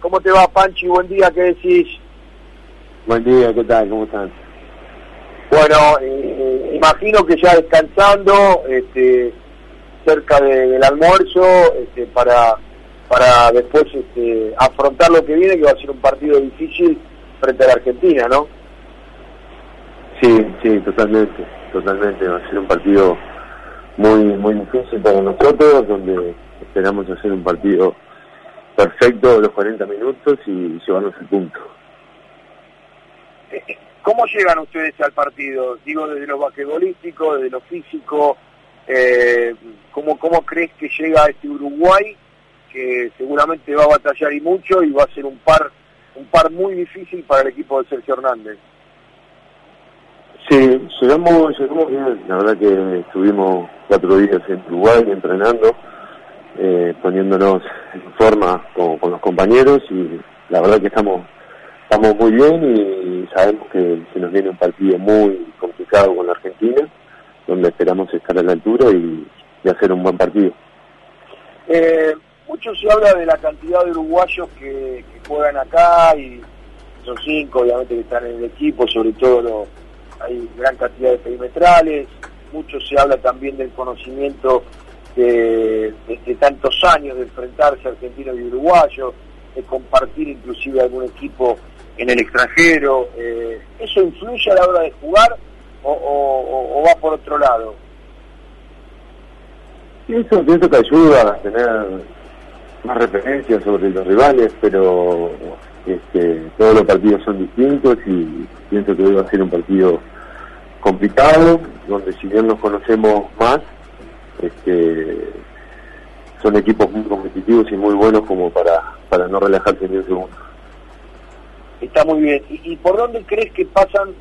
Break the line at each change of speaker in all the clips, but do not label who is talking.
cómo te va, Panchi? Buen día, ¿qué decís?
Buen día, ¿qué tal? ¿Cómo están?
Bueno, eh, imagino que ya descansando, este, cerca de- del almuerzo, este, para, para después este, afrontar lo que viene, que va a ser un partido difícil frente a la Argentina, ¿no?
Sí, sí, totalmente, totalmente. Va a ser un partido muy muy difícil para nosotros, donde esperamos hacer un partido perfecto los 40 minutos y llevarnos el punto.
¿Cómo llegan ustedes al partido? Digo, desde lo basquetbolístico, desde lo físico, eh, ¿cómo, ¿cómo crees que llega este Uruguay? Que seguramente va a batallar y mucho y va a ser un par un par muy difícil para el equipo de Sergio Hernández.
Sí, llegamos, llegamos bien. La verdad que estuvimos cuatro días en Uruguay entrenando, eh, poniéndonos en forma con, con los compañeros y la verdad que estamos estamos muy bien y sabemos que se nos viene un partido muy complicado con la Argentina, donde esperamos estar a la altura y, y hacer un buen partido.
Eh, mucho se habla de la cantidad de uruguayos que, juegan acá y son cinco, obviamente, que están en el equipo, sobre todo lo- hay gran cantidad de perimetrales. Mucho se habla también del conocimiento de, tantos años de enfrentarse argentinos y uruguayos, de compartir inclusive algún equipo en el extranjero. Eh, ¿Eso influye a la hora de jugar o, va por otro lado?
Eso pienso que ayuda a tener más referencias sobre los rivales, pero este, todos los partidos son distintos y pienso que hoy va a ser un partido complicado, donde si bien nos conocemos más, este, son equipos muy competitivos y muy buenos como para, para no relajarse ni un segundo.
Está muy bien. ¿Y, y por dónde crees que pasan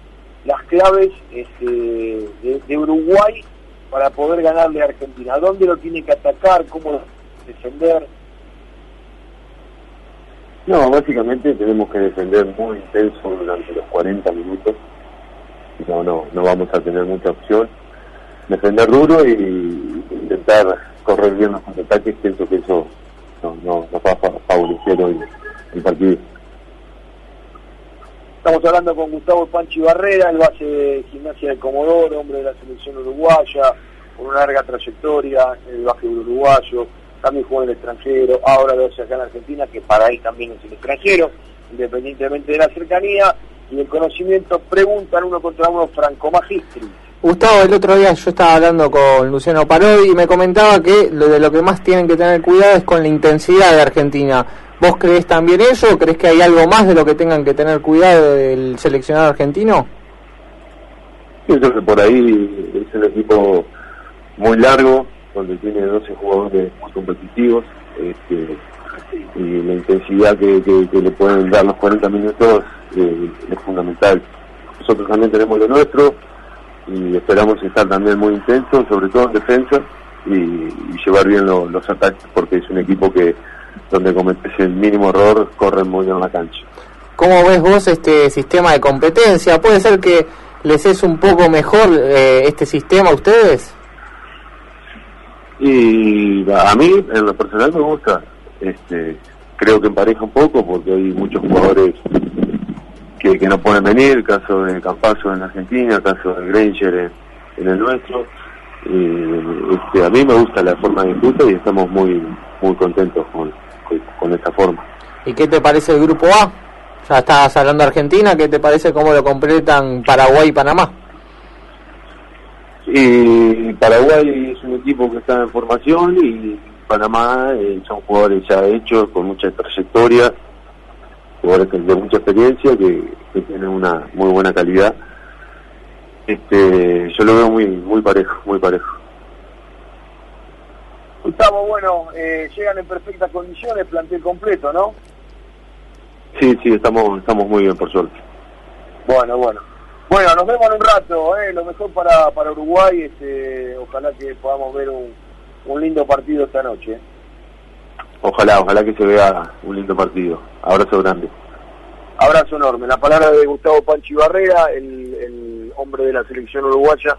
las claves este, de, de Uruguay para poder ganarle a Argentina? ¿A dónde lo tiene que atacar? ¿Cómo defender?
No, básicamente tenemos que defender muy intenso durante los 40 minutos. No, no, no vamos a tener mucha opción. Defender duro y correr bien los contraataques. Pienso que eso no, no, va a fa- favorecer hoy el partido.
Estamos hablando con Gustavo Panchi Barrera, el base de Gimnasia de Comodoro, hombre de la selección uruguaya, con una larga trayectoria en el básquetbol uruguayo, también jugó en el extranjero, ahora lo hace acá en Argentina, que para él también es el extranjero, independientemente de la cercanía y del conocimiento, preguntan uno contra uno Franco Magistri.
Gustavo, el otro día yo estaba hablando con Luciano Parodi y me comentaba que lo de lo que más tienen que tener cuidado es con la intensidad de Argentina. ¿Vos crees también eso o crees que hay algo más de lo que tengan que tener cuidado del seleccionado argentino?
Pienso que por ahí es un equipo muy largo, donde tiene 12 jugadores muy competitivos. Este, y la intensidad que le pueden dar los 40 minutos eh, es fundamental. Nosotros también tenemos lo nuestro y esperamos estar también muy intensos, sobre todo en defensa, y, y llevar bien lo- los ataques, porque es un equipo que donde cometes el mínimo error, corren muy bien la cancha.
¿Cómo ves vos este sistema de competencia? ¿Puede ser que les es un poco mejor eh, este sistema a ustedes?
Y a mí, en lo personal, me gusta. Este, creo que empareja un poco porque hay muchos jugadores que, que no pueden venir, el caso de Campazo en Argentina, el caso de Granger en, en el nuestro. Y, este, a mí me gusta la forma de disputa y estamos muy muy contentos con, con, con esta forma.
¿Y qué te parece el grupo A? Ya estabas hablando de Argentina, ¿qué te parece cómo lo completan Paraguay y Panamá?
Y Paraguay es un equipo que está en formación y Panamá eh, son jugadores ya hechos, con mucha trayectoria, jugadores de mucha experiencia, que, que tienen una muy buena calidad. Este, yo lo veo muy muy parejo, muy parejo.
Gustavo, bueno, eh, llegan en perfectas condiciones, plantel completo, ¿no?
Sí, sí, estamos estamos muy bien por suerte.
Bueno, bueno. Bueno, nos vemos en un rato, ¿eh? lo mejor para, para Uruguay, este, ojalá que podamos ver un, un lindo partido esta noche.
Ojalá, ojalá que se vea un lindo partido. Abrazo grande.
Abrazo enorme. La palabra de Gustavo Panchi Barrera, el, el hombre de la selección uruguaya,